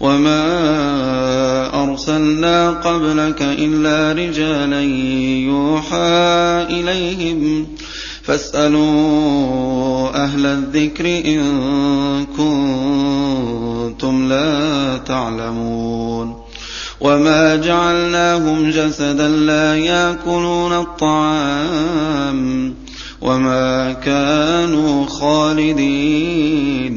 وما أرسلنا قبلك إلا رجالا يوحى إليهم فاسألوا أهل الذكر إن كنتم لا تعلمون وما جعلناهم جسدا لا ياكلون الطعام وما كانوا خالدين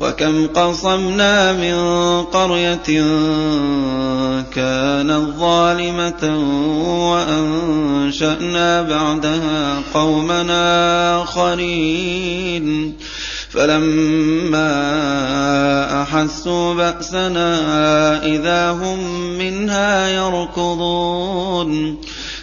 وكم قصمنا من قرية كانت ظالمة وأنشأنا بعدها قومنا آخرين. فلما أحسوا بأسنا إذا هم منها يركضون.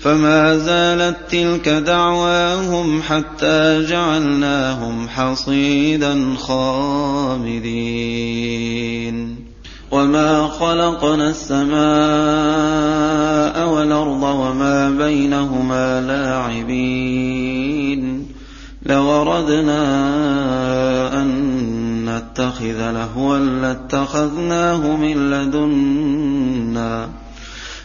فما زالت تلك دعواهم حتى جعلناهم حصيدا خامدين. وما خلقنا السماء والأرض وما بينهما لاعبين. لوردنا أن نتخذ لهوا لاتخذناه من لدنا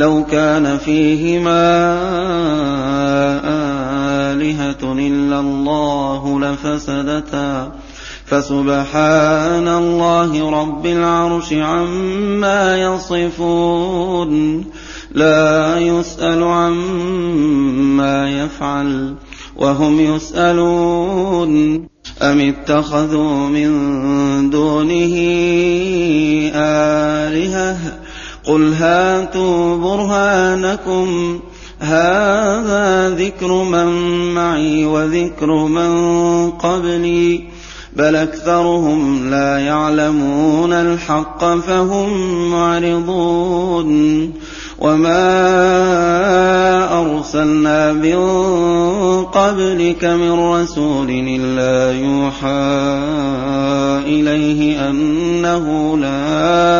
لو كان فيهما آلهة إلا الله لفسدتا. فسبحان الله رب العرش عما يصفون. لا يسأل عما يفعل وهم يسألون. أم اتخذوا من دونه آلهة؟ قل هاتوا برهانكم هذا ذكر من معي وذكر من قبلي بل اكثرهم لا يعلمون الحق فهم معرضون وما أرسلنا من قبلك من رسول إلا يوحى إليه أنه لا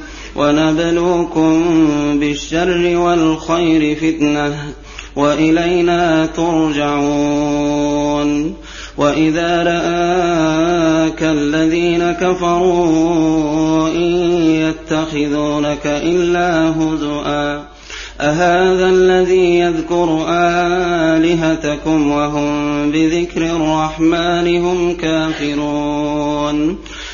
ونبلوكم بالشر والخير فتنة وإلينا ترجعون وإذا رآك الذين كفروا إن يتخذونك إلا هزؤا أهذا الذي يذكر آلهتكم وهم بذكر الرحمن هم كافرون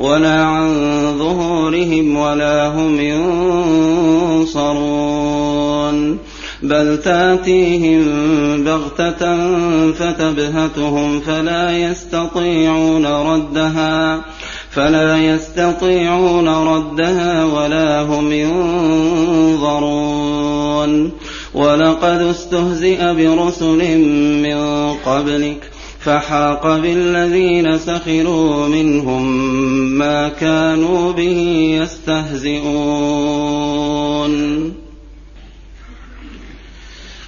ولا عن ظهورهم ولا هم ينصرون. بل تأتيهم بغتة فتبهتهم فلا يستطيعون ردها فلا يستطيعون ردها ولا هم ينظرون. ولقد استهزئ برسل من قبلك فحاق بالذين سخروا منهم ما كانوا به يستهزئون.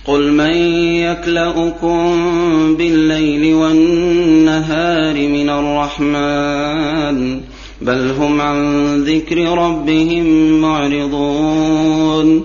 قل من يكلؤكم بالليل والنهار من الرحمن بل هم عن ذكر ربهم معرضون.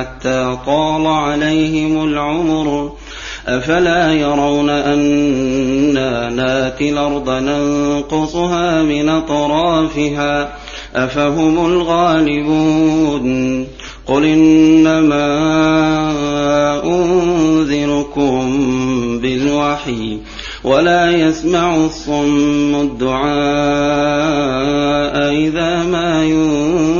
حتى طال عليهم العمر أفلا يرون أنا ناتي الأرض ننقصها من أطرافها أفهم الغالبون قل إنما أنذركم بالوحي ولا يسمع الصم الدعاء إذا ما ينذرون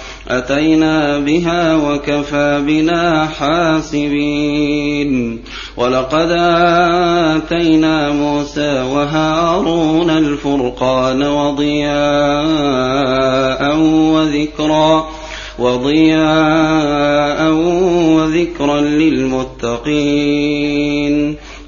أتينا بها وكفى بنا حاسبين. ولقد آتينا موسى وهارون الفرقان وضياء وذكرا وضياء وذكرا للمتقين.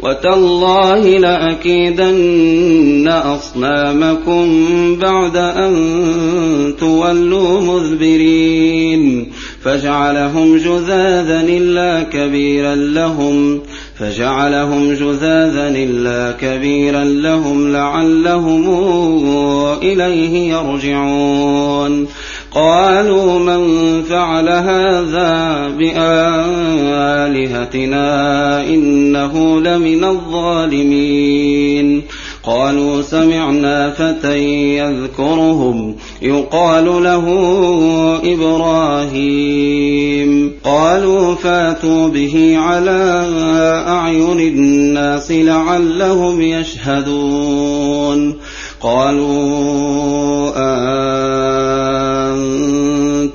وتالله لأكيدن أصنامكم بعد أن تولوا مذبرين فجعلهم جذاذا إلا كبيرا لهم. فجعلهم جذاذا إلا كبيرا لهم لعلهم إليه يرجعون. قالوا من فعل هذا بآلهتنا إنه لمن الظالمين. قالوا سمعنا فتى يذكرهم يقال له إبراهيم. قالوا فاتوا به على أعين الناس لعلهم يشهدون. قالوا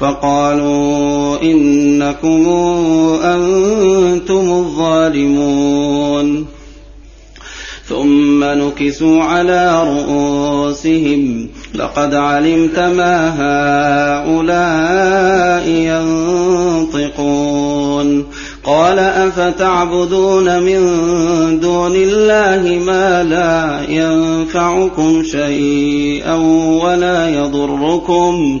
فقالوا إنكم أنتم الظالمون. ثم نكسوا على رؤوسهم. لقد علمت ما هؤلاء ينطقون. قال أفتعبدون من دون الله ما لا ينفعكم شيئا ولا يضركم.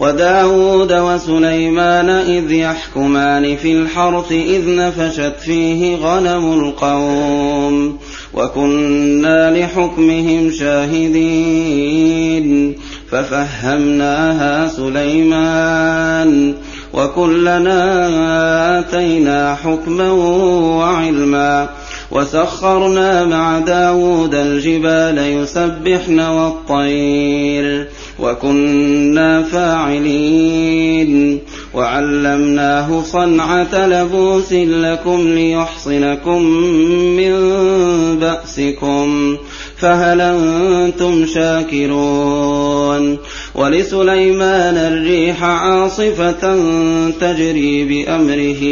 وداود وسليمان إذ يحكمان في الحرث إذ نفشت فيه غنم القوم وكنا لحكمهم شاهدين ففهمناها سليمان وكلنا آتينا حكما وعلما وسخرنا مع داود الجبال يسبحن والطير وكنا فاعلين. وعلمناه صنعة لبوس لكم ليحصنكم من بأسكم فهل أنتم شاكرون؟ ولسليمان الريح عاصفة تجري بأمره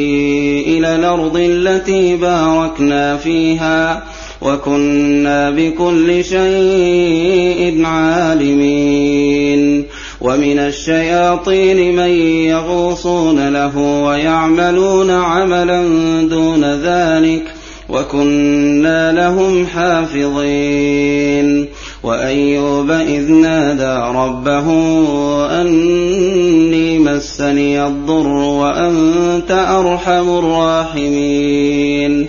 إلى الأرض التي باركنا فيها. وكنا بكل شيء عالمين. ومن الشياطين من يغوصون له ويعملون عملا دون ذلك وكنا لهم حافظين. وأيوب إذ نادى ربه أني مسني الضر وأنت أرحم الراحمين.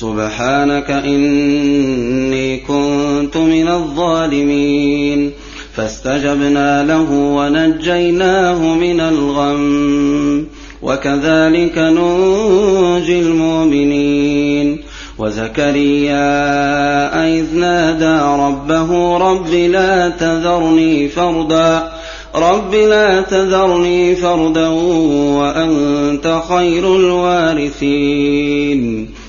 سبحانك إني كنت من الظالمين. فاستجبنا له ونجيناه من الغم وكذلك ننجي المؤمنين. وزكريا إذ نادى ربه رب لا تذرني فردا رب لا تذرني فردا وأنت خير الوارثين.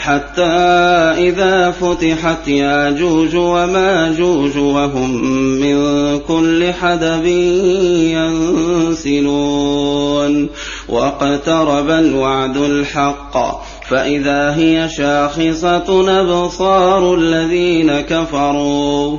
حتى إذا فتحت ياجوج وماجوج وهم من كل حدب ينسلون واقترب الوعد الحق فإذا هي شاخصة أبصار الذين كفروا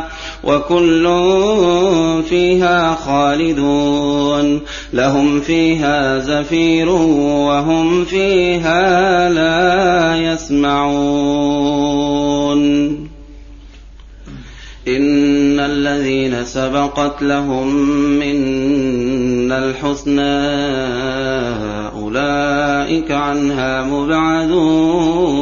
وكل فيها خالدون. لهم فيها زفير وهم فيها لا يسمعون. إن الذين سبقت لهم منا الحسنى أولئك عنها مبعدون.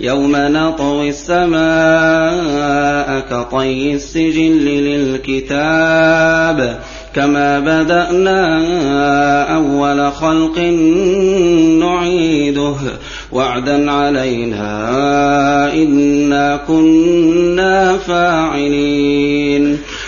يوم نطوي السماء كطي السجل للكتاب كما بدأنا أول خلق نعيده وعدا علينا إنا كنا فاعلين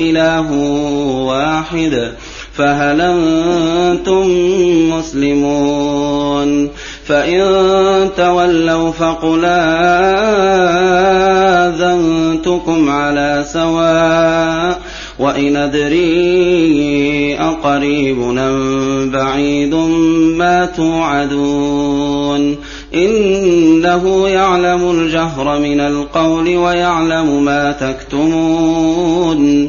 إله واحد فهل أنتم مسلمون؟ فإن تولوا فقل آذنتكم على سواء وإن أدري أقريب أم بعيد ما توعدون. إنه يعلم الجهر من القول ويعلم ما تكتمون.